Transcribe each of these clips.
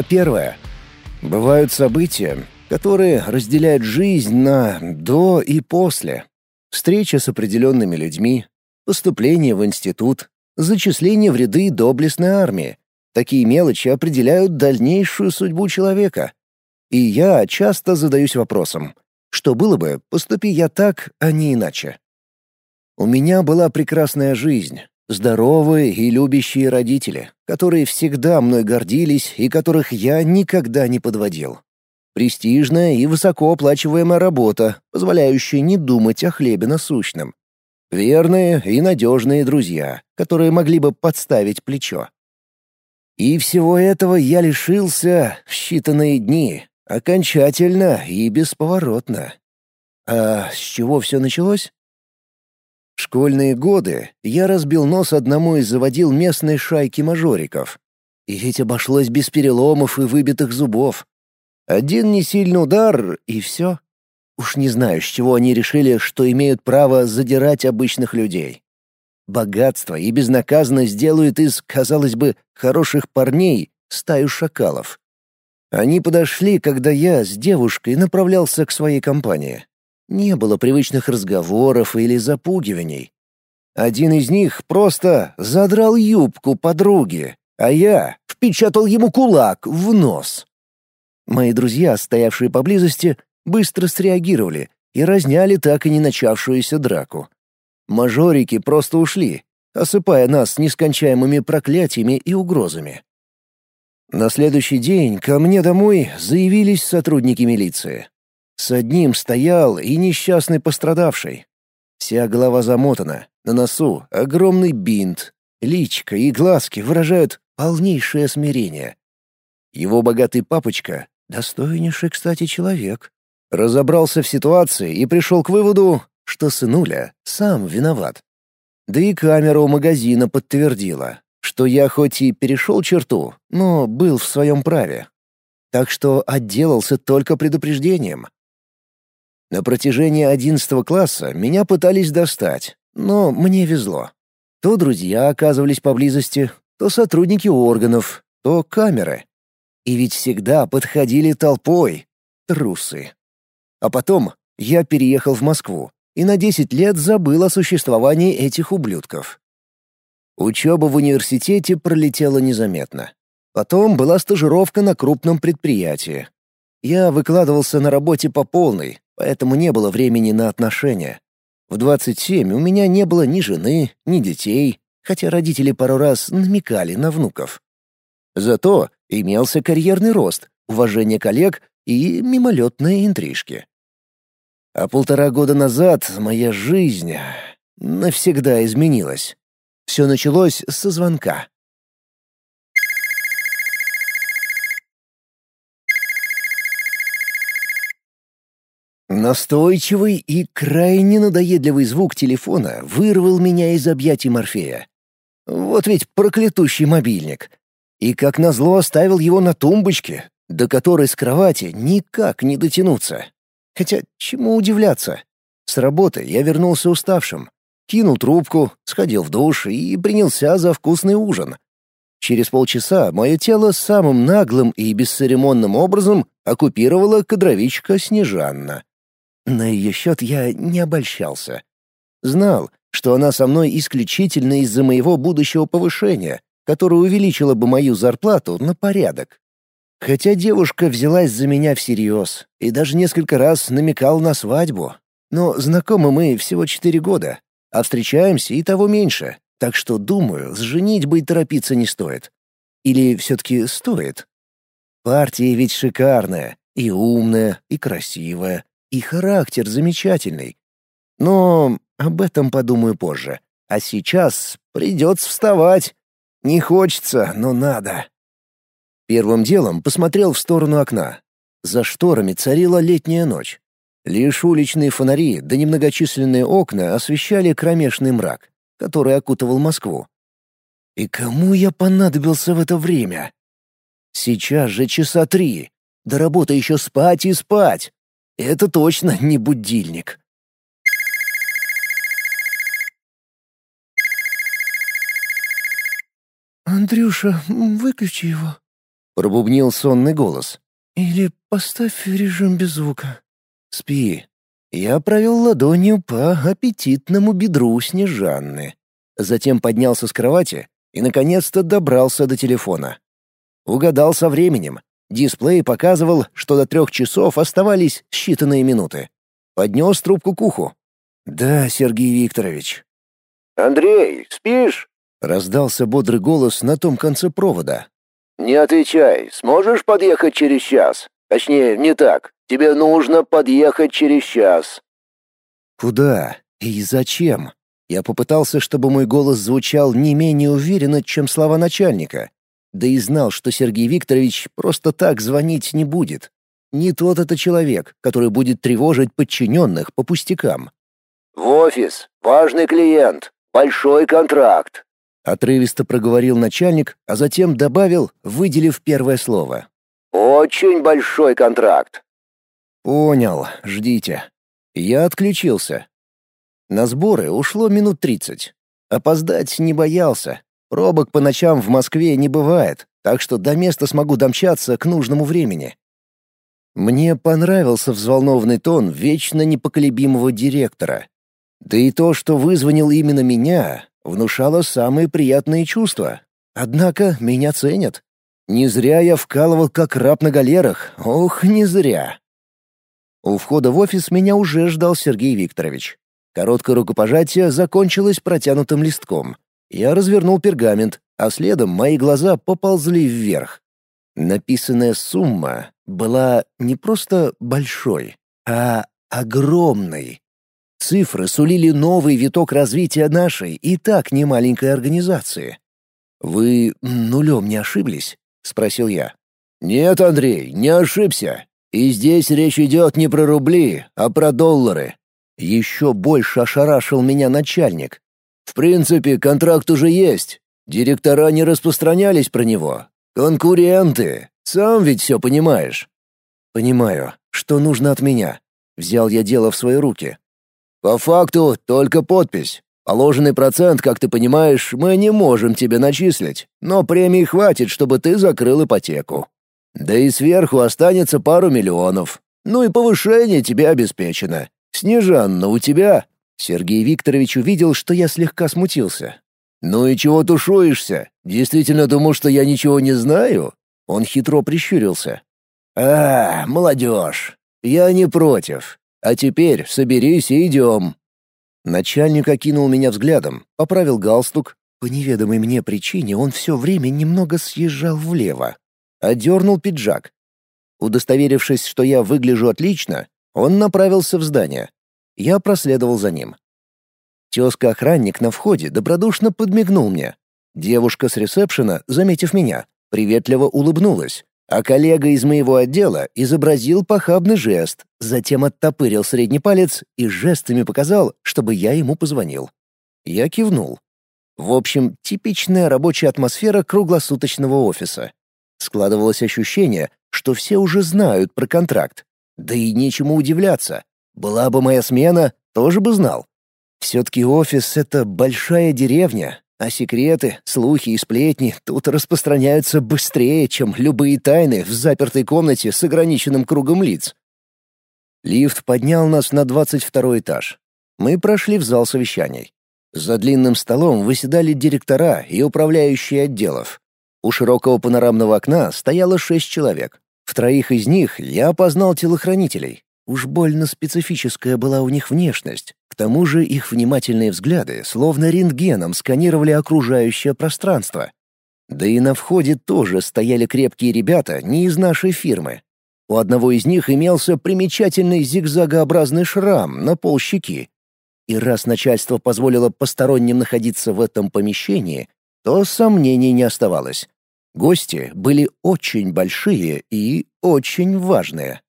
Глава первая. Бывают события, которые разделяют жизнь на «до» и «после». Встреча с определенными людьми, поступление в институт, зачисление в ряды доблестной армии. Такие мелочи определяют дальнейшую судьбу человека. И я часто задаюсь вопросом, что было бы, поступи я так, а не иначе. У меня была прекрасная жизнь, здоровые и любящие родители, которые всегда мной гордились и которых я никогда не подводил. Престижная и высокооплачиваемая работа, позволяющая не думать о хлебе насущном. Верные и надежные друзья, которые могли бы подставить плечо. И всего этого я лишился в считанные дни, окончательно и бесповоротно. А с чего все началось? Школьные годы я разбил нос одному из заводил местной шайки мажориков. И ведь обошлось без переломов и выбитых зубов. Один несильный удар — и все. Уж не знаю, с чего они решили, что имеют право задирать обычных людей. Богатство и безнаказанность делают из, казалось бы, хороших парней стаю шакалов. Они подошли, когда я с девушкой направлялся к своей компании. Не было привычных разговоров или запугиваний. Один из них просто задрал юбку подруги, а я впечатал ему кулак в нос. Мои друзья, стоявшие поблизости, быстро среагировали и разняли так и не начавшуюся драку. Мажорики просто ушли, осыпая нас нескончаемыми проклятиями и угрозами. На следующий день ко мне домой заявились сотрудники милиции. С одним стоял и несчастный пострадавший. Вся голова замотана, на носу огромный бинт, личка и глазки выражают полнейшее смирение. Его богатый папочка Достойнейший, кстати, человек. Разобрался в ситуации и пришел к выводу, что сынуля сам виноват. Да и камера у магазина подтвердила, что я хоть и перешел черту, но был в своем праве. Так что отделался только предупреждением. На протяжении одиннадцатого класса меня пытались достать, но мне везло. То друзья оказывались поблизости, то сотрудники органов, то камеры. И ведь всегда подходили толпой. Трусы. А потом я переехал в Москву и на 10 лет забыл о существовании этих ублюдков. Учеба в университете пролетела незаметно. Потом была стажировка на крупном предприятии. Я выкладывался на работе по полной, поэтому не было времени на отношения. В 27 у меня не было ни жены, ни детей, хотя родители пару раз намекали на внуков. Зато имелся карьерный рост, уважение коллег и мимолетные интрижки. А полтора года назад моя жизнь навсегда изменилась. Все началось со звонка. Настойчивый и крайне надоедливый звук телефона вырвал меня из объятий Морфея. Вот ведь проклятущий мобильник. И как назло оставил его на тумбочке, до которой с кровати никак не дотянуться. Хотя чему удивляться? С работы я вернулся уставшим. Кинул трубку, сходил в душ и принялся за вкусный ужин. Через полчаса мое тело самым наглым и бесцеремонным образом оккупировала кадровичка Снежанна. На ее счет я не обольщался. Знал, что она со мной исключительно из-за моего будущего повышения, которая увеличила бы мою зарплату на порядок. Хотя девушка взялась за меня всерьез и даже несколько раз намекал на свадьбу. Но знакомы мы всего четыре года, а встречаемся и того меньше, так что, думаю, с женитьбой торопиться не стоит. Или все-таки стоит? Партия ведь шикарная, и умная, и красивая, и характер замечательный. Но об этом подумаю позже. А сейчас придется вставать не хочется, но надо. Первым делом посмотрел в сторону окна. За шторами царила летняя ночь. Лишь уличные фонари да немногочисленные окна освещали кромешный мрак, который окутывал Москву. И кому я понадобился в это время? Сейчас же часа три. До работы еще спать и спать. Это точно не будильник. «Андрюша, выключи его», — пробубнил сонный голос. «Или поставь режим без звука. Спи». Я провел ладонью по аппетитному бедру Снежанны. Затем поднялся с кровати и, наконец-то, добрался до телефона. Угадал со временем. Дисплей показывал, что до трех часов оставались считанные минуты. Поднес трубку к уху. «Да, Сергей Викторович». «Андрей, спишь?» — раздался бодрый голос на том конце провода. «Не отвечай. Сможешь подъехать через час? Точнее, не так. Тебе нужно подъехать через час». «Куда? И зачем?» Я попытался, чтобы мой голос звучал не менее уверенно, чем слова начальника. Да и знал, что Сергей Викторович просто так звонить не будет. Не тот это человек, который будет тревожить подчиненных по пустякам. «В офис. Важный клиент. Большой контракт», — отрывисто проговорил начальник, а затем добавил, выделив первое слово. «Очень большой контракт». «Понял. Ждите». Я отключился. На сборы ушло минут тридцать. Опоздать не боялся. Пробок по ночам в Москве не бывает, так что до места смогу домчаться к нужному времени. Мне понравился взволнованный тон вечно непоколебимого директора. Да и то, что вызвонил именно меня, внушало самые приятные чувства. Однако меня ценят. Не зря я вкалывал как раб на галерах. Ох, не зря. У входа в офис меня уже ждал Сергей Викторович. Короткое рукопожатие закончилось протянутым листком. Я развернул пергамент, а следом мои глаза поползли вверх. Написанная сумма была не просто большой, а огромной. Цифры сулили новый виток развития нашей и так немаленькой организации. «Вы нулем не ошиблись?» — спросил я. «Нет, Андрей, не ошибся. И здесь речь идет не про рубли, а про доллары». Еще больше ошарашил меня начальник. «В принципе, контракт уже есть. Директора не распространялись про него. Конкуренты. Сам ведь все понимаешь». «Понимаю. Что нужно от меня?» Взял я дело в свои руки. «По факту только подпись. Положенный процент, как ты понимаешь, мы не можем тебе начислить, но премии хватит, чтобы ты закрыл ипотеку. Да и сверху останется пару миллионов. Ну и повышение тебе обеспечено. Снежанна у тебя...» Сергей Викторович увидел, что я слегка смутился. «Ну и чего тушуешься? Действительно думал, что я ничего не знаю?» Он хитро прищурился. «А, молодежь, я не против. А теперь соберись и идем». Начальник окинул меня взглядом, поправил галстук. По неведомой мне причине он все время немного съезжал влево. Одернул пиджак. Удостоверившись, что я выгляжу отлично, он направился в здание. Я проследовал за ним. Тезка-охранник на входе добродушно подмигнул мне. Девушка с ресепшена, заметив меня, приветливо улыбнулась, а коллега из моего отдела изобразил похабный жест, затем оттопырил средний палец и жестами показал, чтобы я ему позвонил. Я кивнул. В общем, типичная рабочая атмосфера круглосуточного офиса. Складывалось ощущение, что все уже знают про контракт. Да и нечему удивляться. Была бы моя смена, тоже бы знал. Все-таки офис — это большая деревня, а секреты, слухи и сплетни тут распространяются быстрее, чем любые тайны в запертой комнате с ограниченным кругом лиц. Лифт поднял нас на двадцать второй этаж. Мы прошли в зал совещаний. За длинным столом выседали директора и управляющие отделов. У широкого панорамного окна стояло шесть человек. В троих из них я опознал телохранителей. Уж больно специфическая была у них внешность. К тому же их внимательные взгляды словно рентгеном сканировали окружающее пространство. Да и на входе тоже стояли крепкие ребята не из нашей фирмы. У одного из них имелся примечательный зигзагообразный шрам на полщеки. И раз начальство позволило посторонним находиться в этом помещении, то сомнений не оставалось. Гости были очень большие и очень важные.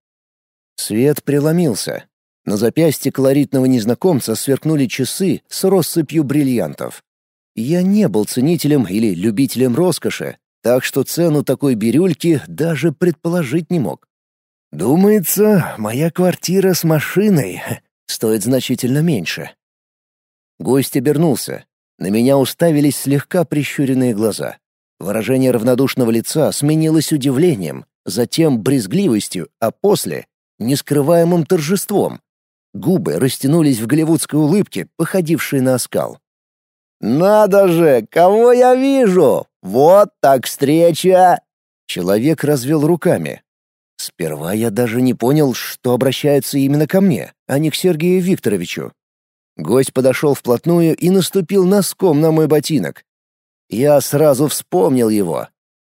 Свет преломился. На запястье колоритного незнакомца сверкнули часы с россыпью бриллиантов. Я не был ценителем или любителем роскоши, так что цену такой бирюльки даже предположить не мог. Думается, моя квартира с машиной стоит значительно меньше. Гость обернулся. На меня уставились слегка прищуренные глаза. Выражение равнодушного лица сменилось удивлением, затем брезгливостью, а после — нескрываемым торжеством. Губы растянулись в голливудской улыбке, походившей на оскал. «Надо же, кого я вижу! Вот так встреча!» Человек развел руками. Сперва я даже не понял, что обращаются именно ко мне, а не к Сергею Викторовичу. Гость подошел вплотную и наступил носком на мой ботинок. Я сразу вспомнил его.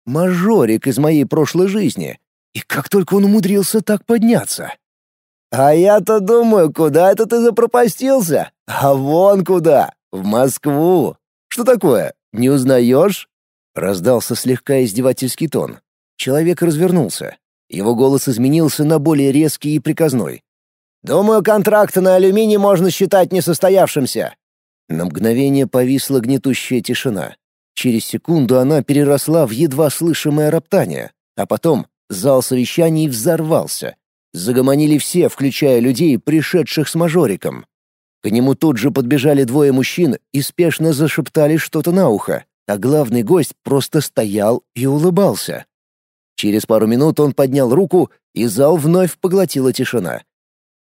Мажорик из моей прошлой жизни. И как только он умудрился так подняться. «А я-то думаю, куда это ты запропастился? А вон куда! В Москву! Что такое? Не узнаешь?» Раздался слегка издевательский тон. Человек развернулся. Его голос изменился на более резкий и приказной. «Думаю, контракт на алюминий можно считать несостоявшимся». На мгновение повисла гнетущая тишина. Через секунду она переросла в едва слышимое роптание, а потом зал совещаний взорвался. Загомонили все, включая людей, пришедших с мажориком. К нему тут же подбежали двое мужчин и спешно зашептали что-то на ухо, а главный гость просто стоял и улыбался. Через пару минут он поднял руку, и зал вновь поглотила тишина.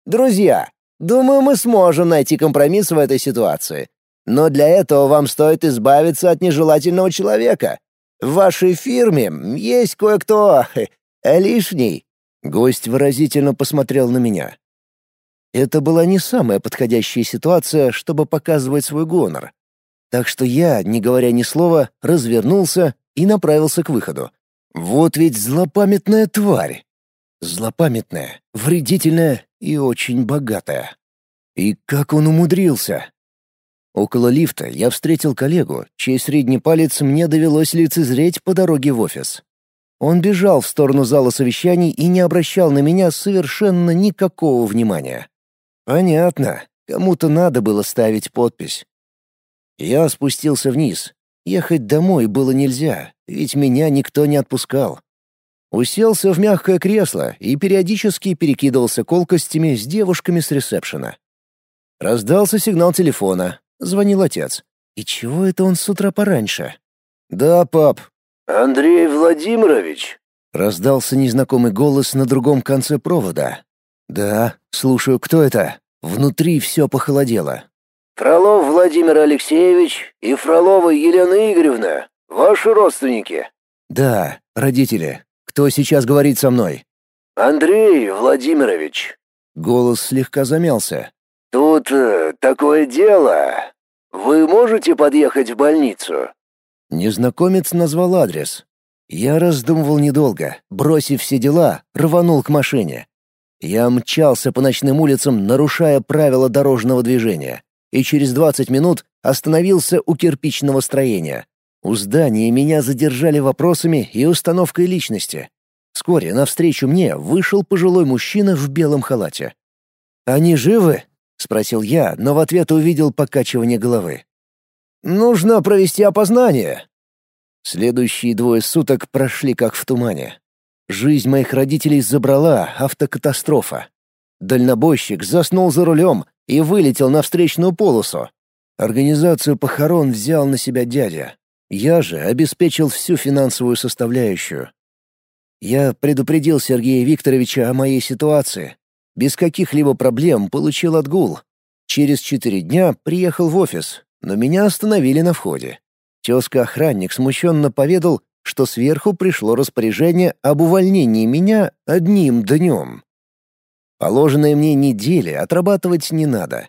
«Друзья, думаю, мы сможем найти компромисс в этой ситуации. Но для этого вам стоит избавиться от нежелательного человека. В вашей фирме есть кое-кто лишний». Гость выразительно посмотрел на меня. Это была не самая подходящая ситуация, чтобы показывать свой гонор. Так что я, не говоря ни слова, развернулся и направился к выходу. Вот ведь злопамятная тварь. Злопамятная, вредительная и очень богатая. И как он умудрился? Около лифта я встретил коллегу, чей средний палец мне довелось лицезреть по дороге в офис. Он бежал в сторону зала совещаний и не обращал на меня совершенно никакого внимания. Понятно, кому-то надо было ставить подпись. Я спустился вниз. Ехать домой было нельзя, ведь меня никто не отпускал. Уселся в мягкое кресло и периодически перекидывался колкостями с девушками с ресепшена. Раздался сигнал телефона, Звонил отец. И чего это он с утра пораньше? «Да, пап». «Андрей Владимирович?» Раздался незнакомый голос на другом конце провода. «Да, слушаю, кто это?» Внутри все похолодело. «Фролов Владимир Алексеевич и Фролова Елена Игоревна. Ваши родственники?» «Да, родители. Кто сейчас говорит со мной?» «Андрей Владимирович». Голос слегка замялся. «Тут э, такое дело. Вы можете подъехать в больницу?» Незнакомец назвал адрес. Я раздумывал недолго, бросив все дела, рванул к машине. Я мчался по ночным улицам, нарушая правила дорожного движения, и через 20 минут остановился у кирпичного строения. У здания меня задержали вопросами и установкой личности. Вскоре навстречу мне вышел пожилой мужчина в белом халате. «Они живы?» — спросил я, но в ответ увидел покачивание головы. «Нужно провести опознание». Следующие двое суток прошли как в тумане. Жизнь моих родителей забрала автокатастрофа. Дальнобойщик заснул за рулем и вылетел на встречную полосу. Организацию похорон взял на себя дядя. Я же обеспечил всю финансовую составляющую. Я предупредил Сергея Викторовича о моей ситуации, без каких-либо проблем получил отгул. Через четыре дня приехал в офис, но меня остановили на входе. Тезка-охранник смущенно поведал, что сверху пришло распоряжение об увольнении меня одним днем. Положенные мне недели отрабатывать не надо.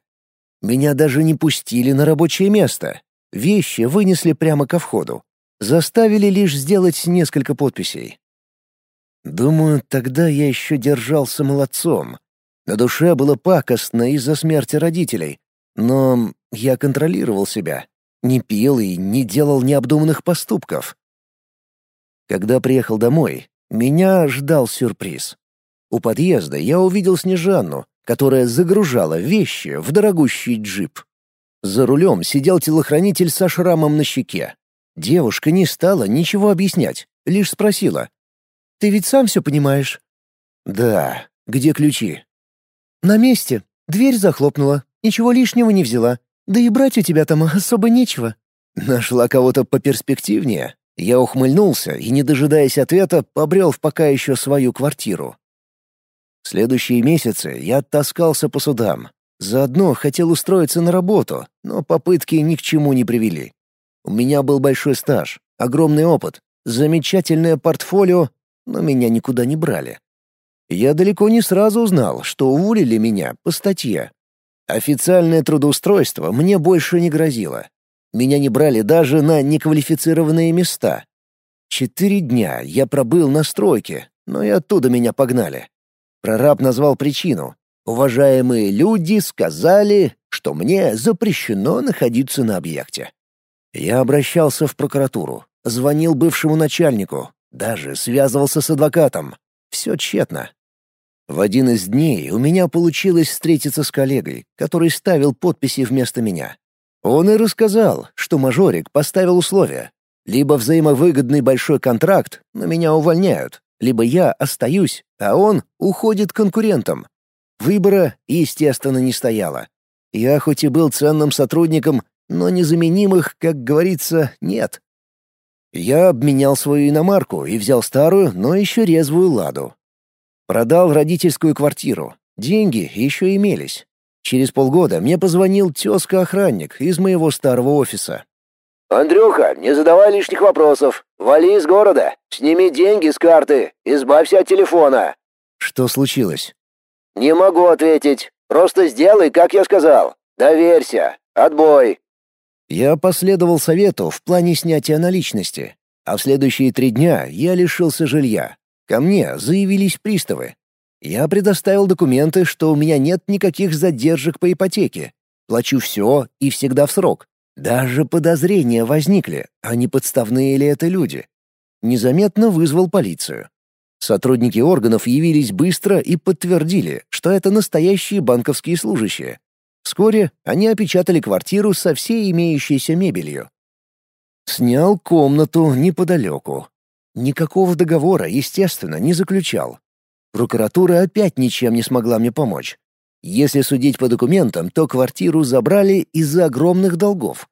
Меня даже не пустили на рабочее место. Вещи вынесли прямо ко входу. Заставили лишь сделать несколько подписей. Думаю, тогда я еще держался молодцом, на душе было пакостно из-за смерти родителей, но я контролировал себя, не пил и не делал необдуманных поступков. Когда приехал домой, меня ждал сюрприз. У подъезда я увидел Снежанну, которая загружала вещи в дорогущий джип. За рулем сидел телохранитель со шрамом на щеке. Девушка не стала ничего объяснять, лишь спросила. «Ты ведь сам все понимаешь?» «Да. Где ключи?» «На месте. Дверь захлопнула. Ничего лишнего не взяла. Да и брать у тебя там особо нечего». «Нашла кого-то поперспективнее?» Я ухмыльнулся и, не дожидаясь ответа, побрел в пока еще свою квартиру. В следующие месяцы я таскался по судам. Заодно хотел устроиться на работу, но попытки ни к чему не привели. У меня был большой стаж, огромный опыт, замечательное портфолио, но меня никуда не брали. Я далеко не сразу узнал, что уволили меня по статье. Официальное трудоустройство мне больше не грозило. Меня не брали даже на неквалифицированные места. Четыре дня я пробыл на стройке, но и оттуда меня погнали. Прораб назвал причину. Уважаемые люди сказали, что мне запрещено находиться на объекте. Я обращался в прокуратуру, звонил бывшему начальнику, даже связывался с адвокатом. Все тщетно. В один из дней у меня получилось встретиться с коллегой, который ставил подписи вместо меня. Он и рассказал, что мажорик поставил условия. Либо взаимовыгодный большой контракт, но меня увольняют, либо я остаюсь, а он уходит конкурентам. Выбора, естественно, не стояло. Я хоть и был ценным сотрудником, но незаменимых, как говорится, нет. Я обменял свою иномарку и взял старую, но еще резвую «Ладу». Продал родительскую квартиру. Деньги еще имелись. Через полгода мне позвонил тезка-охранник из моего старого офиса. «Андрюха, не задавай лишних вопросов. Вали из города. Сними деньги с карты. Избавься от телефона». «Что случилось?» «Не могу ответить. Просто сделай, как я сказал. Доверься. Отбой». Я последовал совету в плане снятия наличности, а в следующие три дня я лишился жилья. Ко мне заявились приставы. Я предоставил документы, что у меня нет никаких задержек по ипотеке. Плачу все и всегда в срок. Даже подозрения возникли, а не подставные ли это люди. Незаметно вызвал полицию. Сотрудники органов явились быстро и подтвердили, что это настоящие банковские служащие. Вскоре они опечатали квартиру со всей имеющейся мебелью. Снял комнату неподалеку, Никакого договора, естественно, не заключал. Прокуратура опять ничем не смогла мне помочь. Если судить по документам, то квартиру забрали из-за огромных долгов.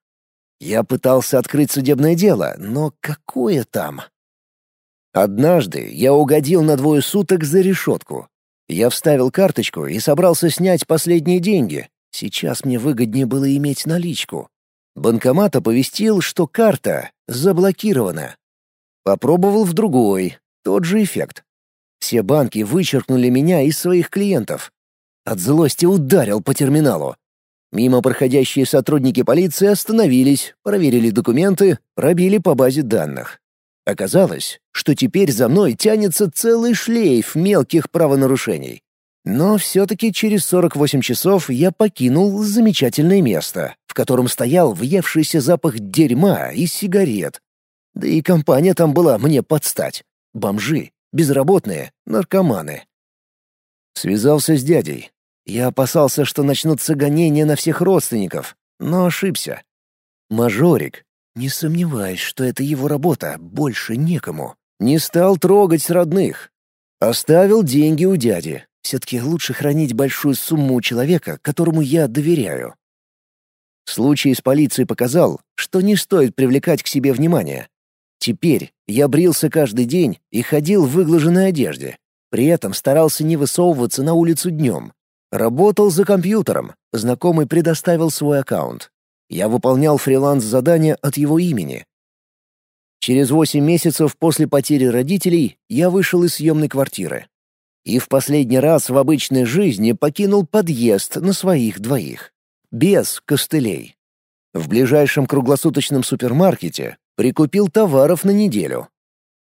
Я пытался открыть судебное дело, но какое там? Однажды я угодил на двое суток за решетку. Я вставил карточку и собрался снять последние деньги. Сейчас мне выгоднее было иметь наличку. Банкомат оповестил, что карта заблокирована. Попробовал в другой, тот же эффект. Все банки вычеркнули меня из своих клиентов. От злости ударил по терминалу. Мимо проходящие сотрудники полиции остановились, проверили документы, пробили по базе данных. Оказалось, что теперь за мной тянется целый шлейф мелких правонарушений. Но все-таки через 48 часов я покинул замечательное место, в котором стоял въевшийся запах дерьма и сигарет, да и компания там была мне подстать. Бомжи, безработные, наркоманы. Связался с дядей. Я опасался, что начнутся гонения на всех родственников, но ошибся. Мажорик, не сомневаюсь, что это его работа, больше некому. Не стал трогать родных. Оставил деньги у дяди. Все-таки лучше хранить большую сумму у человека, которому я доверяю. Случай с полицией показал, что не стоит привлекать к себе внимание. Теперь я брился каждый день и ходил в выглаженной одежде. При этом старался не высовываться на улицу днем. Работал за компьютером, знакомый предоставил свой аккаунт. Я выполнял фриланс-задания от его имени. Через восемь месяцев после потери родителей я вышел из съемной квартиры. И в последний раз в обычной жизни покинул подъезд на своих двоих. Без костылей. В ближайшем круглосуточном супермаркете Прикупил товаров на неделю.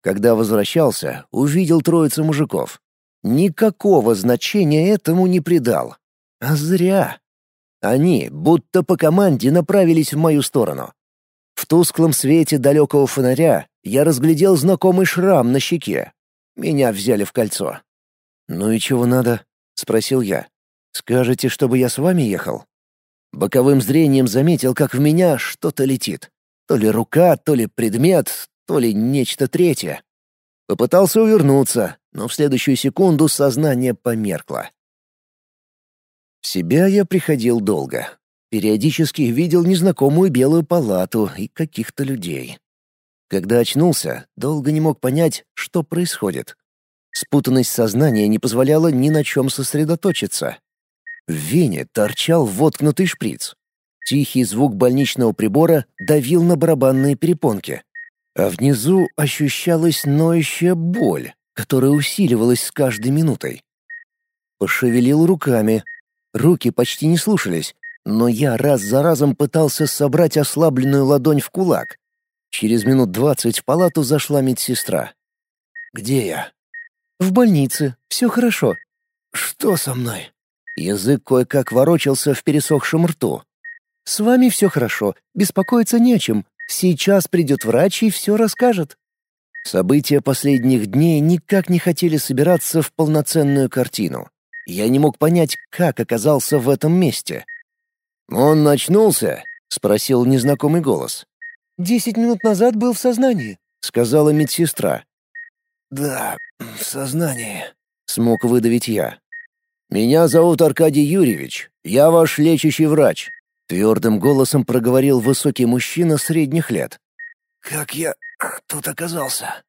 Когда возвращался, увидел троицу мужиков. Никакого значения этому не придал. А зря. Они, будто по команде, направились в мою сторону. В тусклом свете далекого фонаря я разглядел знакомый шрам на щеке. Меня взяли в кольцо. «Ну и чего надо?» — спросил я. «Скажете, чтобы я с вами ехал?» Боковым зрением заметил, как в меня что-то летит. То ли рука, то ли предмет, то ли нечто третье. Попытался увернуться, но в следующую секунду сознание померкло. В себя я приходил долго. Периодически видел незнакомую белую палату и каких-то людей. Когда очнулся, долго не мог понять, что происходит. Спутанность сознания не позволяла ни на чем сосредоточиться. В вене торчал воткнутый шприц. Тихий звук больничного прибора давил на барабанные перепонки. А внизу ощущалась ноющая боль, которая усиливалась с каждой минутой. Пошевелил руками. Руки почти не слушались, но я раз за разом пытался собрать ослабленную ладонь в кулак. Через минут двадцать в палату зашла медсестра. «Где я?» «В больнице. Все хорошо». «Что со мной?» Язык кое-как ворочался в пересохшем рту. «С вами все хорошо. Беспокоиться не о чем. Сейчас придет врач и все расскажет». События последних дней никак не хотели собираться в полноценную картину. Я не мог понять, как оказался в этом месте. «Он начнулся?» — спросил незнакомый голос. «Десять минут назад был в сознании», — сказала медсестра. «Да, в сознании», — смог выдавить я. «Меня зовут Аркадий Юрьевич. Я ваш лечащий врач», — твердым голосом проговорил высокий мужчина средних лет. «Как я тут оказался?»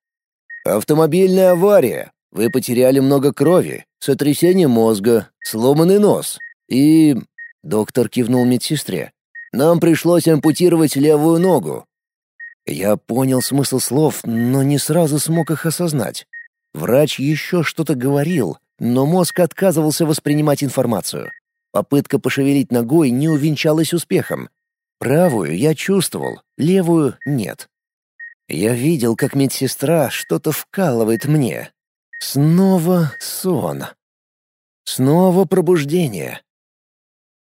«Автомобильная авария. Вы потеряли много крови, сотрясение мозга, сломанный нос. И...» — доктор кивнул медсестре. «Нам пришлось ампутировать левую ногу. Я понял смысл слов, но не сразу смог их осознать. Врач еще что-то говорил, но мозг отказывался воспринимать информацию. Попытка пошевелить ногой не увенчалась успехом. Правую я чувствовал, левую — нет. Я видел, как медсестра что-то вкалывает мне. Снова сон. Снова пробуждение.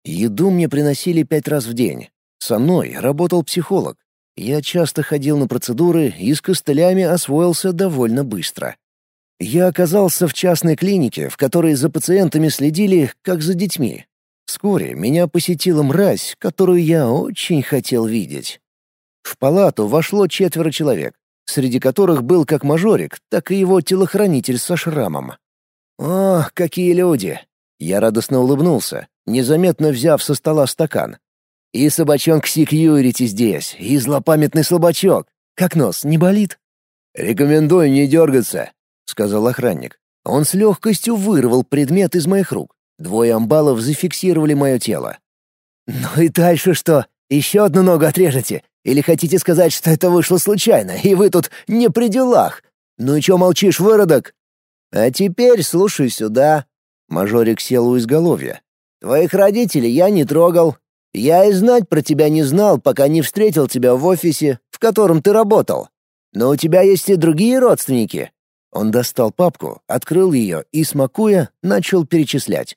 Еду мне приносили пять раз в день. Со мной работал психолог. Я часто ходил на процедуры и с костылями освоился довольно быстро. Я оказался в частной клинике, в которой за пациентами следили, как за детьми. Вскоре меня посетила мразь, которую я очень хотел видеть. В палату вошло четверо человек, среди которых был как мажорик, так и его телохранитель со шрамом. «О, какие люди!» Я радостно улыбнулся, незаметно взяв со стола стакан. И собачонка секьюрити здесь, и злопамятный слабачок. Как нос, не болит?» «Рекомендую не дергаться», — сказал охранник. Он с легкостью вырвал предмет из моих рук. Двое амбалов зафиксировали мое тело. «Ну и дальше что? Еще одну ногу отрежете? Или хотите сказать, что это вышло случайно, и вы тут не при делах? Ну и чё молчишь, выродок?» «А теперь слушай сюда». Мажорик сел у изголовья. «Твоих родителей я не трогал, я и знать про тебя не знал, пока не встретил тебя в офисе, в котором ты работал. Но у тебя есть и другие родственники». Он достал папку, открыл ее и, смакуя, начал перечислять.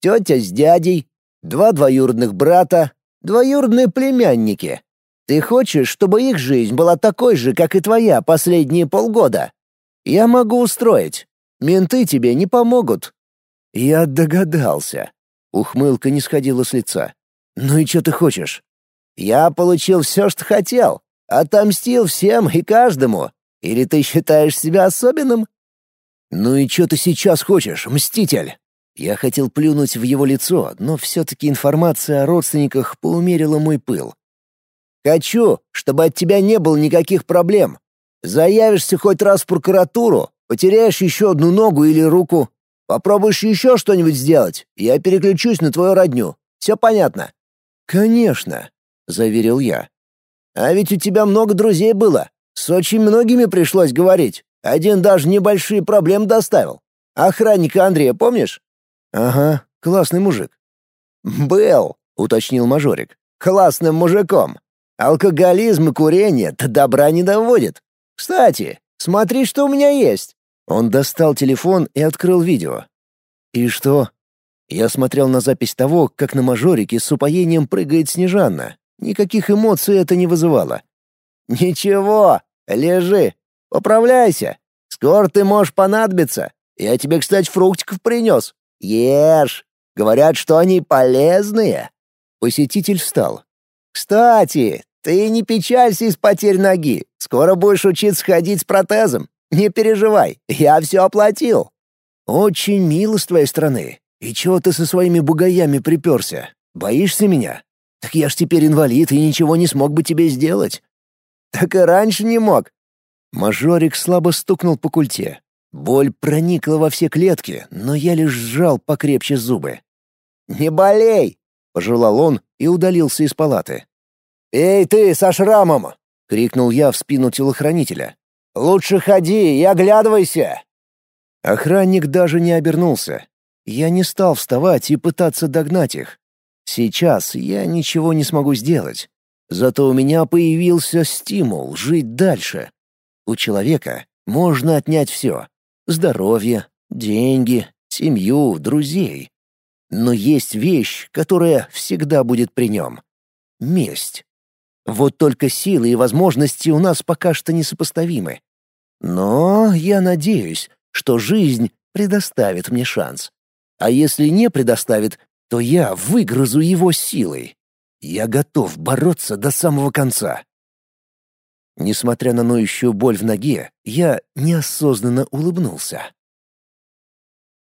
«Тетя с дядей, два двоюродных брата, двоюродные племянники. Ты хочешь, чтобы их жизнь была такой же, как и твоя последние полгода? Я могу устроить. Менты тебе не помогут». Я догадался. Ухмылка не сходила с лица. «Ну и что ты хочешь?» «Я получил все, что хотел. Отомстил всем и каждому. Или ты считаешь себя особенным?» «Ну и что ты сейчас хочешь, мститель?» Я хотел плюнуть в его лицо, но все-таки информация о родственниках поумерила мой пыл. «Хочу, чтобы от тебя не было никаких проблем. Заявишься хоть раз в прокуратуру, потеряешь еще одну ногу или руку. Попробуешь еще что-нибудь сделать, я переключусь на твою родню. Все понятно?» «Конечно», — заверил я. «А ведь у тебя много друзей было. С очень многими пришлось говорить. Один даже небольшие проблемы доставил. Охранника Андрея помнишь?» «Ага, классный мужик». «Был», — уточнил мажорик. «Классным мужиком. Алкоголизм и курение до добра не доводит. Кстати, смотри, что у меня есть». Он достал телефон и открыл видео. «И что?» Я смотрел на запись того, как на мажорике с упоением прыгает Снежанна. Никаких эмоций это не вызывало. «Ничего, лежи, поправляйся. Скоро ты можешь понадобиться. Я тебе, кстати, фруктиков принес. Ешь. Говорят, что они полезные». Посетитель встал. «Кстати, ты не печалься из потерь ноги. Скоро будешь учиться ходить с протезом. Не переживай, я все оплатил». «Очень мило с твоей стороны. «И чего ты со своими бугаями приперся? Боишься меня? Так я ж теперь инвалид и ничего не смог бы тебе сделать». Так и раньше не мог». Мажорик слабо стукнул по культе. Боль проникла во все клетки, но я лишь сжал покрепче зубы. «Не болей!» — пожелал он и удалился из палаты. «Эй ты, со шрамом!» — крикнул я в спину телохранителя. «Лучше ходи и оглядывайся!» Охранник даже не обернулся. Я не стал вставать и пытаться догнать их. Сейчас я ничего не смогу сделать. Зато у меня появился стимул жить дальше. У человека можно отнять все — здоровье, деньги, семью, друзей. Но есть вещь, которая всегда будет при нем — месть. Вот только силы и возможности у нас пока что несопоставимы. Но я надеюсь, что жизнь предоставит мне шанс. А если не предоставит, то я выгрызу его силой. Я готов бороться до самого конца. Несмотря на ноющую боль в ноге, я неосознанно улыбнулся.